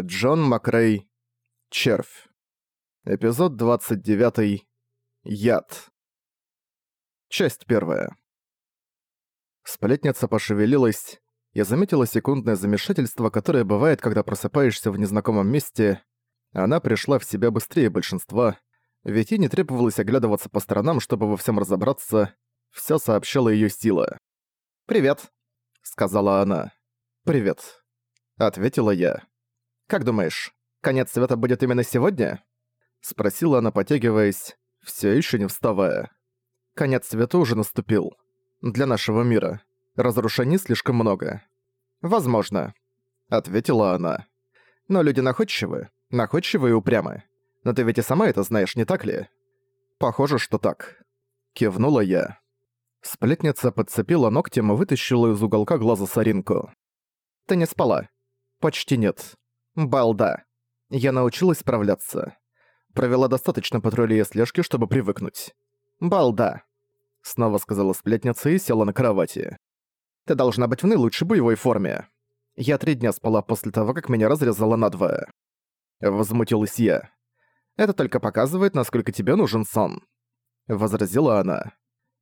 Джон Макрей. Червь. Эпизод 29. Яд. Часть первая. Сплетница пошевелилась. Я заметила секундное замешательство, которое бывает, когда просыпаешься в незнакомом месте. Она пришла в себя быстрее большинства, ведь ей не требовалось оглядываться по сторонам, чтобы во всем разобраться. Всё сообщала её сила. «Привет», — сказала она. «Привет», — ответила я. «Как думаешь, конец света будет именно сегодня?» Спросила она, потягиваясь, все еще не вставая. «Конец света уже наступил. Для нашего мира. Разрушений слишком много». «Возможно», — ответила она. «Но люди находчивы, находчивы и упрямы. Но ты ведь и сама это знаешь, не так ли?» «Похоже, что так». Кивнула я. Сплетница подцепила ногтем и вытащила из уголка глаза соринку. «Ты не спала?» «Почти нет. Балда. Я научилась справляться. Провела достаточно патрулей и слежки, чтобы привыкнуть. Балда. Снова сказала сплетница и села на кровати. Ты должна быть в наилучшей боевой форме. Я три дня спала после того, как меня разрезало надвое. Возмутилась я. Это только показывает, насколько тебе нужен сон. Возразила она.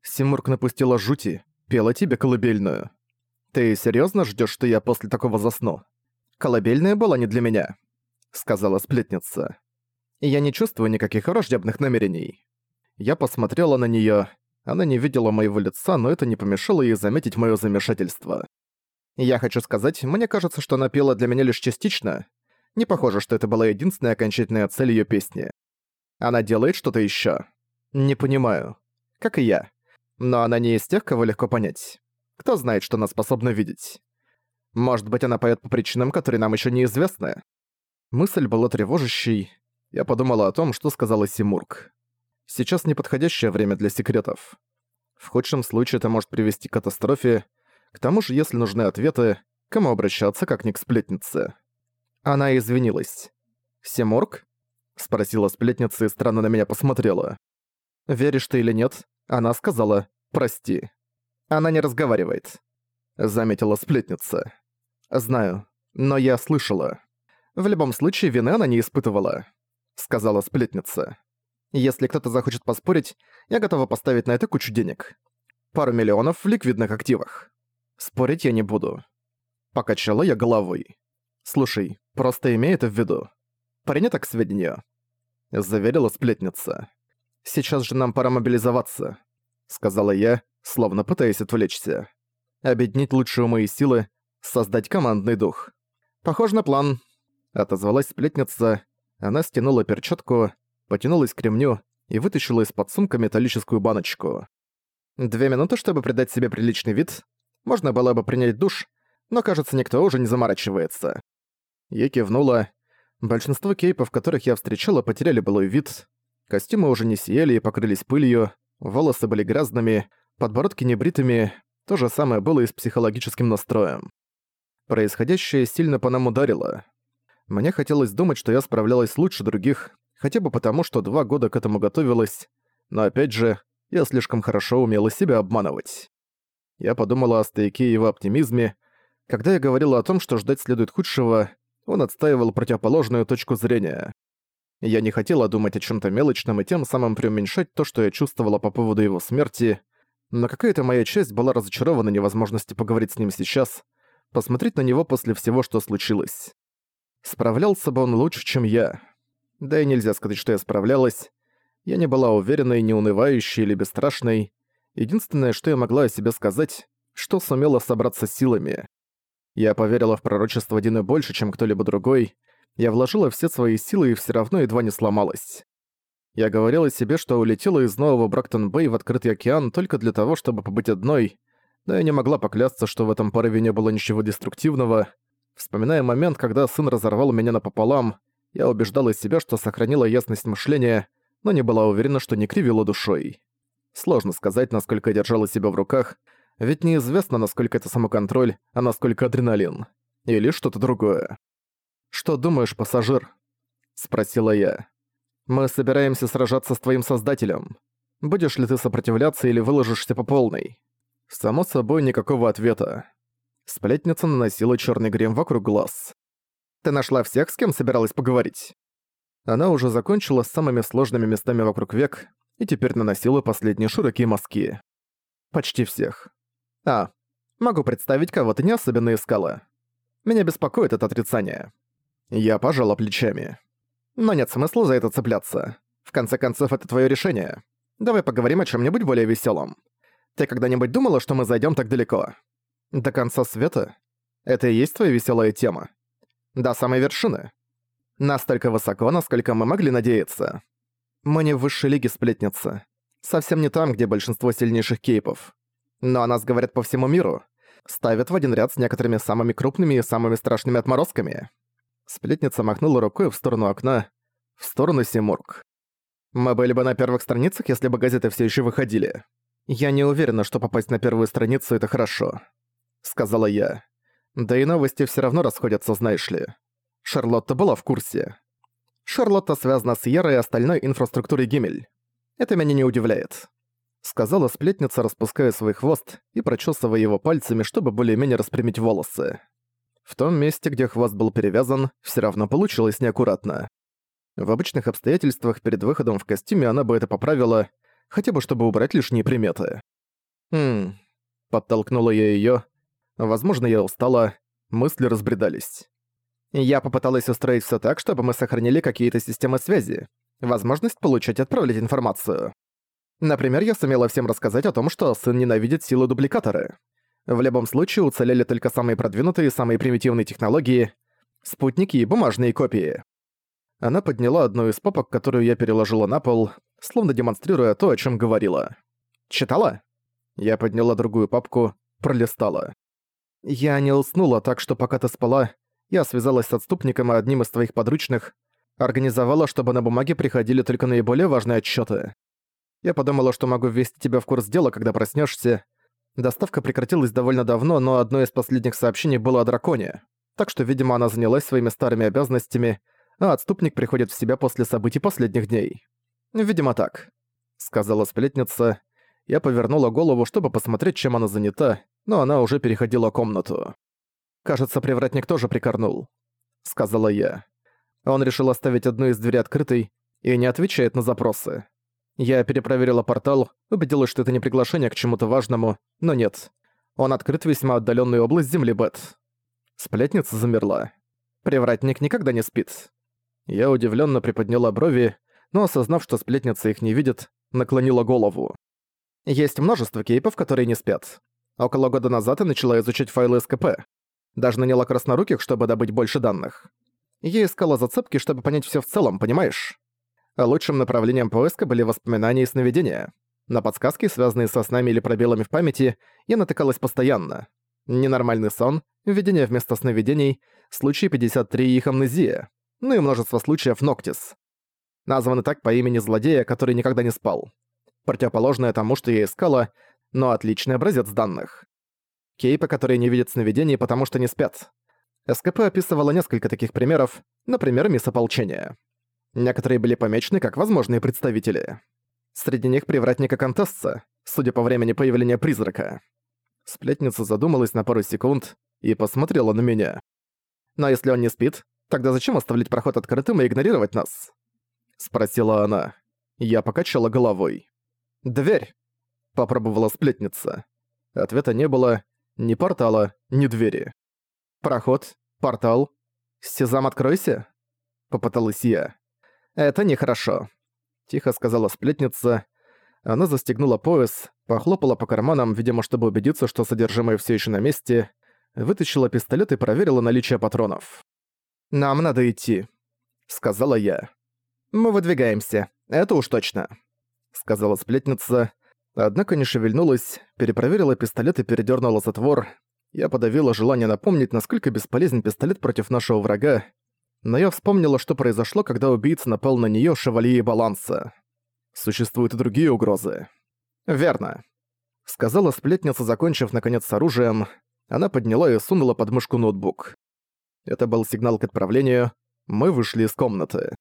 Симург напустила жути, пела тебе колыбельную. Ты серьезно ждешь, что я после такого засну? «Колыбельная была не для меня», — сказала сплетница. «Я не чувствую никаких враждебных намерений». Я посмотрела на неё. Она не видела моего лица, но это не помешало ей заметить моё замешательство. Я хочу сказать, мне кажется, что она пела для меня лишь частично. Не похоже, что это была единственная окончательная цель её песни. Она делает что-то ещё. Не понимаю. Как и я. Но она не из тех, кого легко понять. Кто знает, что она способна видеть. Может быть, она поет по причинам, которые нам еще неизвестны? Мысль была тревожащей. Я подумала о том, что сказала Симург. Сейчас неподходящее время для секретов. В худшем случае это может привести к катастрофе. К тому же, если нужны ответы, кому обращаться, как ни к сплетнице. Она извинилась. «Симург?» — спросила сплетница и странно на меня посмотрела. «Веришь ты или нет?» Она сказала «прости». Она не разговаривает. Заметила сплетница. «Знаю, но я слышала. В любом случае, вины она не испытывала», — сказала сплетница. «Если кто-то захочет поспорить, я готова поставить на это кучу денег. Пару миллионов в ликвидных активах. Спорить я не буду». Покачала я головой. «Слушай, просто имей это в виду. Так к сведению», — заверила сплетница. «Сейчас же нам пора мобилизоваться», — сказала я, словно пытаясь отвлечься. «Объединить лучшие умы и силы, создать командный дух. Похоже на план. Отозвалась сплетница. Она стянула перчатку, потянулась к ремню и вытащила из-под сумка металлическую баночку. Две минуты, чтобы придать себе приличный вид. Можно было бы принять душ, но, кажется, никто уже не заморачивается. Я кивнула. Большинство кейпов, которых я встречала, потеряли былой вид. Костюмы уже не сияли и покрылись пылью, волосы были грязными, подбородки небритыми. То же самое было и с психологическим настроем. Происходящее сильно по нам ударило. Мне хотелось думать, что я справлялась лучше других, хотя бы потому, что два года к этому готовилась, но опять же, я слишком хорошо умела себя обманывать. Я подумала о стояке и его оптимизме. Когда я говорила о том, что ждать следует худшего, он отстаивал противоположную точку зрения. Я не хотела думать о чем то мелочном и тем самым преуменьшать то, что я чувствовала по поводу его смерти, но какая-то моя часть была разочарована невозможности поговорить с ним сейчас, посмотреть на него после всего, что случилось. Справлялся бы он лучше, чем я. Да и нельзя сказать, что я справлялась. Я не была уверенной, не унывающей или бесстрашной. Единственное, что я могла о себе сказать, что сумела собраться силами. Я поверила в пророчество Дины больше, чем кто-либо другой. Я вложила все свои силы и все равно едва не сломалась. Я говорила себе, что улетела из нового Брактон-Бэй в открытый океан только для того, чтобы побыть одной, но я не могла поклясться, что в этом порыве не было ничего деструктивного. Вспоминая момент, когда сын разорвал меня напополам, я убеждала себя, что сохранила ясность мышления, но не была уверена, что не кривила душой. Сложно сказать, насколько я держала себя в руках, ведь неизвестно, насколько это самоконтроль, а насколько адреналин. Или что-то другое. «Что думаешь, пассажир?» — спросила я. «Мы собираемся сражаться с твоим создателем. Будешь ли ты сопротивляться или выложишься по полной?» Само собой, никакого ответа. Сплетница наносила черный грим вокруг глаз. Ты нашла всех, с кем собиралась поговорить?» Она уже закончила с самыми сложными местами вокруг век и теперь наносила последние широкие мазки. Почти всех. А, могу представить, кого ты не особенно искала. Меня беспокоит это отрицание. Я пожала плечами. Но нет смысла за это цепляться. В конце концов, это твое решение. Давай поговорим о чем нибудь более веселом. Ты когда-нибудь думала, что мы зайдем так далеко? До конца света? Это и есть твоя веселая тема? До самой вершины? Настолько высоко, насколько мы могли надеяться. Мы не в высшей лиге сплетница. Совсем не там, где большинство сильнейших кейпов. Но о нас говорят по всему миру. Ставят в один ряд с некоторыми самыми крупными и самыми страшными отморозками. Сплетница махнула рукой в сторону окна, в сторону Симург. Мы были бы на первых страницах, если бы газеты все еще выходили. «Я не уверена, что попасть на первую страницу — это хорошо», — сказала я. Да и новости все равно расходятся, знаешь ли. Шарлотта была в курсе. Шарлотта связана с Ярой и остальной инфраструктурой Гимель. Это меня не удивляет. Сказала сплетница, распуская свой хвост и прочесывая его пальцами, чтобы более-менее распрямить волосы. В том месте, где хвост был перевязан, все равно получилось неаккуратно. В обычных обстоятельствах перед выходом в костюме она бы это поправила, хотя бы чтобы убрать лишние приметы. «Хм...» — подтолкнула я её. Возможно, я устала, мысли разбредались. Я попыталась устроить всё так, чтобы мы сохранили какие-то системы связи, возможность получать и отправлять информацию. Например, я сумела всем рассказать о том, что сын ненавидит силы дубликаторы. В любом случае уцелели только самые продвинутые и самые примитивные технологии, спутники и бумажные копии. Она подняла одну из папок, которую я переложила на пол, словно демонстрируя то, о чем говорила. «Читала?» Я подняла другую папку, пролистала. «Я не уснула, так что пока ты спала, я связалась с отступником и одним из твоих подручных, организовала, чтобы на бумаге приходили только наиболее важные отчеты. Я подумала, что могу ввести тебя в курс дела, когда проснешься. Доставка прекратилась довольно давно, но одно из последних сообщений было о драконе, так что, видимо, она занялась своими старыми обязанностями, а отступник приходит в себя после событий последних дней. «Видимо, так», — сказала сплетница. Я повернула голову, чтобы посмотреть, чем она занята, но она уже переходила комнату. «Кажется, привратник тоже прикорнул», — сказала я. Он решил оставить одну из дверей открытой и не отвечает на запросы. Я перепроверила портал, убедилась, что это не приглашение к чему-то важному, но нет. Он открыт в весьма отдаленную область Земли Бет. Сплетница замерла. Привратник никогда не спит. Я удивленно приподняла брови, но осознав, что сплетница их не видит, наклонила голову. Есть множество кейпов, которые не спят. Около года назад я начала изучать файлы СКП. Даже наняла красноруких, чтобы добыть больше данных. Я искала зацепки, чтобы понять все в целом, понимаешь? Лучшим направлением поиска были воспоминания и сновидения. На подсказки, связанные со снами или пробелами в памяти, я натыкалась постоянно. Ненормальный сон, видение вместо сновидений, случай 53 и их амнезия, ну и множество случаев Ноктис названы так по имени злодея, который никогда не спал. Противоположное тому, что я искала, но отличный образец данных. Кейпы, которые не видят сновидений, потому что не спят. СКП описывала несколько таких примеров, например, мисс ополчения. Некоторые были помечены как возможные представители. Среди них привратника Контесса, судя по времени появления призрака. Сплетница задумалась на пару секунд и посмотрела на меня. Но если он не спит, тогда зачем оставлять проход открытым и игнорировать нас? — спросила она. Я покачала головой. «Дверь!» — попробовала сплетница. Ответа не было, ни портала, ни двери. «Проход, портал. Сезам, откройся!» — попыталась я. «Это нехорошо», — тихо сказала сплетница. Она застегнула пояс, похлопала по карманам, видимо, чтобы убедиться, что содержимое все еще на месте, вытащила пистолет и проверила наличие патронов. «Нам надо идти», — сказала я. «Мы выдвигаемся, это уж точно», — сказала сплетница. Однако не шевельнулась, перепроверила пистолет и передёрнула затвор. Я подавила желание напомнить, насколько бесполезен пистолет против нашего врага, но я вспомнила, что произошло, когда убийца напал на неё шевалье баланса. Существуют и другие угрозы. «Верно», — сказала сплетница, закончив наконец с оружием. Она подняла и сунула под мышку ноутбук. Это был сигнал к отправлению. Мы вышли из комнаты.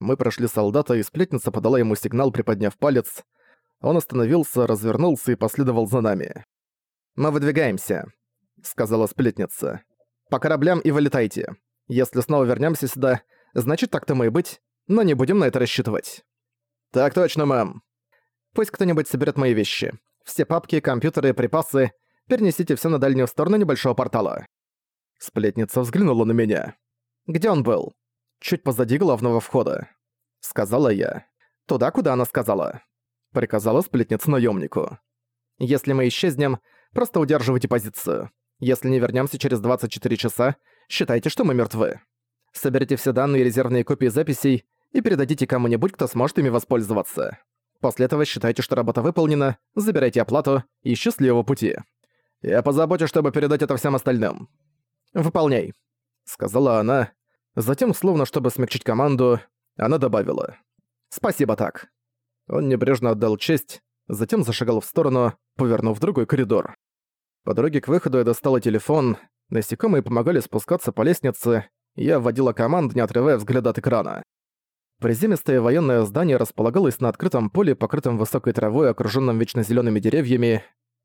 Мы прошли солдата, и сплетница подала ему сигнал, приподняв палец. Он остановился, развернулся и последовал за нами. «Мы выдвигаемся», — сказала сплетница. «По кораблям и вылетайте. Если снова вернемся сюда, значит так тому и быть, но не будем на это рассчитывать. Так точно, мэм. Пусть кто-нибудь соберет мои вещи. Все папки, компьютеры, припасы. Перенесите все на дальнюю сторону небольшого портала. Сплетница взглянула на меня. Где он был? Чуть позади главного входа. Сказала я. Туда, куда она сказала. Приказала сплетница наемнику. Если мы исчезнем, просто удерживайте позицию. Если не вернемся через 24 часа, считайте, что мы мертвы. Соберите все данные и резервные копии записей и передадите кому-нибудь, кто сможет ими воспользоваться. После этого считайте, что работа выполнена, забирайте оплату и счастливого пути. Я позабочусь, чтобы передать это всем остальным. «Выполняй», — сказала она. Затем, словно чтобы смягчить команду, она добавила. «Спасибо так». Он небрежно отдал честь, затем зашагал в сторону, повернув в другой коридор. По дороге к выходу я достала телефон, насекомые помогали спускаться по лестнице, я вводила команду, не отрывая взгляд от экрана. Приземистое военное здание располагалось на открытом поле, покрытом высокой травой, окружённом вечно зелёными деревьями.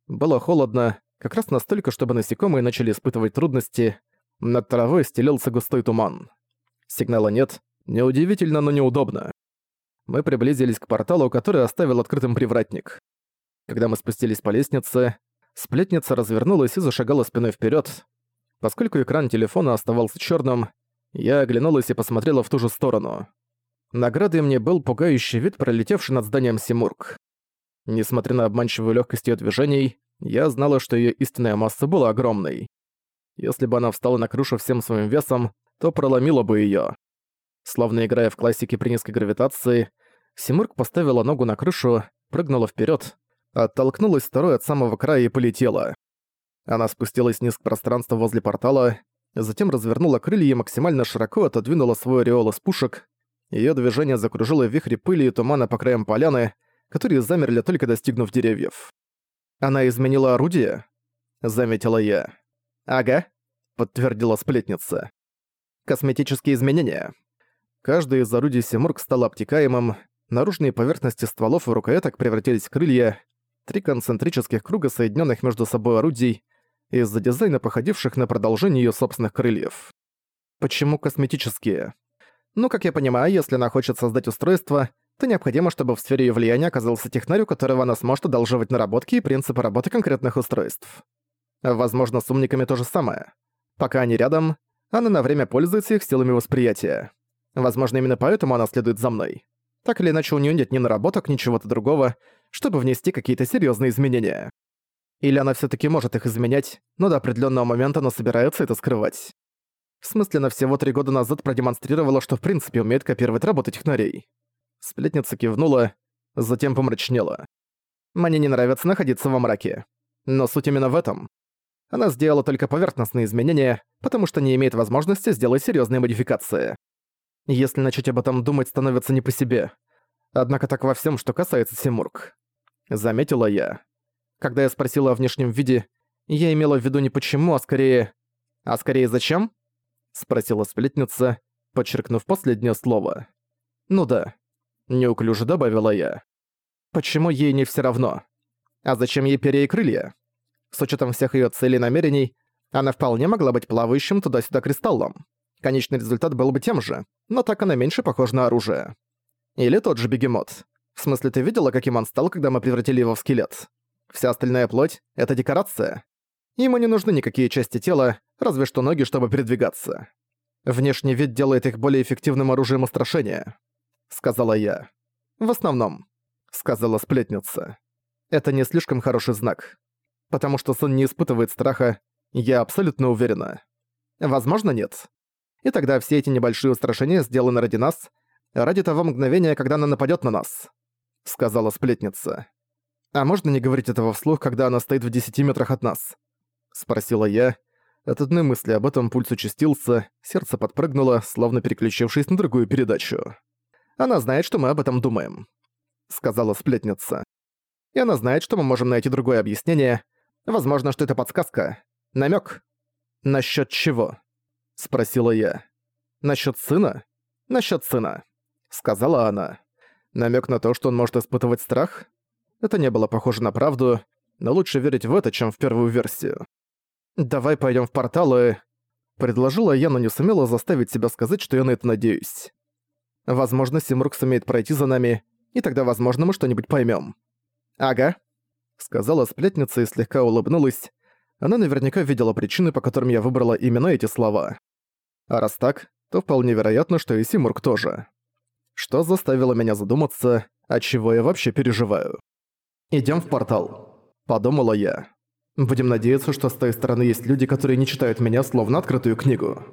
Было холодно, как раз настолько, чтобы насекомые начали испытывать трудности. Над травой стелился густой туман. Сигнала нет. Неудивительно, но неудобно. Мы приблизились к порталу, который оставил открытым привратник. Когда мы спустились по лестнице, сплетница развернулась и зашагала спиной вперед. Поскольку экран телефона оставался черным, я оглянулась и посмотрела в ту же сторону. Наградой мне был пугающий вид, пролетевший над зданием Симург. Несмотря на обманчивую легкость ее движений, я знала, что ее истинная масса была огромной. Если бы она встала на крышу всем своим весом, то проломила бы ее. Словно играя в классике при низкой гравитации, Симург поставила ногу на крышу, прыгнула вперед, оттолкнулась второй от самого края и полетела. Она спустилась вниз к пространству возле портала, затем развернула крылья и максимально широко отодвинула свой ореол из пушек, Её движение закружило вихри пыли и тумана по краям поляны, которые замерли только достигнув деревьев. «Она изменила орудие?» — заметила я. «Ага», — подтвердила сплетница. «Косметические изменения». Каждое из орудий Симург стало обтекаемым, наружные поверхности стволов и рукояток превратились в крылья, три концентрических круга, соединенных между собой орудий, из-за дизайна походивших на продолжение её собственных крыльев. Почему косметические? Ну, как я понимаю, если она хочет создать устройство, то необходимо, чтобы в сфере её влияния оказался технарь, у которого она сможет одолживать наработки и принципы работы конкретных устройств. Возможно, с умниками то же самое. Пока они рядом, она на время пользуется их силами восприятия. Возможно, именно поэтому она следует за мной. Так или иначе, у неё нет ни наработок, ни чего-то другого, чтобы внести какие-то серьёзные изменения. Или она всё-таки может их изменять, но до определённого момента она собирается это скрывать. В смысле, она всего три года назад продемонстрировала, что в принципе умеет копировать работу технарей. Сплетница кивнула, затем помрачнела. Мне не нравится находиться во мраке. Но суть именно в этом. Она сделала только поверхностные изменения, потому что не имеет возможности сделать серьезные модификации. Если начать об этом думать, становится не по себе. Однако так во всем, что касается Симург. Заметила я. Когда я спросила о внешнем виде, я имела в виду не почему, а скорее... А скорее зачем? спросила сплетница, подчеркнув последнее слово. «Ну да», — неуклюже добавила я. «Почему ей не все равно? А зачем ей перья и крылья? С учетом всех ее целей и намерений, она вполне могла быть плавающим туда-сюда кристаллом. Конечный результат был бы тем же, но так она меньше похожа на оружие. Или тот же бегемот. В смысле, ты видела, каким он стал, когда мы превратили его в скелет? Вся остальная плоть — это декорация. Ему не нужны никакие части тела, разве что ноги, чтобы передвигаться. Внешний вид делает их более эффективным оружием устрашения», — сказала я. «В основном», — сказала сплетница. «Это не слишком хороший знак. Потому что сын не испытывает страха, я абсолютно уверена. Возможно, нет. И тогда все эти небольшие устрашения сделаны ради нас, ради того мгновения, когда она нападёт на нас», — сказала сплетница. «А можно не говорить этого вслух, когда она стоит в десяти метрах от нас?» — спросила я, от одной мысли об этом пульс участился, сердце подпрыгнуло, словно переключившись на другую передачу. «Она знает, что мы об этом думаем», — сказала сплетница. «И она знает, что мы можем найти другое объяснение. Возможно, что это подсказка. намек. «Насчёт чего?» — спросила я. «Насчёт сына?» «Насчёт сына», — сказала она. Намек на то, что он может испытывать страх? Это не было похоже на правду, но лучше верить в это, чем в первую версию. «Давай пойдем в портал и...» Предложила я, но не сумела заставить себя сказать, что я на это надеюсь. Возможно, Симург сумеет пройти за нами, и тогда, возможно, мы что-нибудь поймем. «Ага», — сказала сплетница и слегка улыбнулась. Она наверняка видела причины, по которым я выбрала именно эти слова. А раз так, то вполне вероятно, что и Симург тоже. Что заставило меня задуматься, от чего я вообще переживаю. Идем в портал», — подумала я. «Будем надеяться, что с той стороны есть люди, которые не читают меня словно открытую книгу».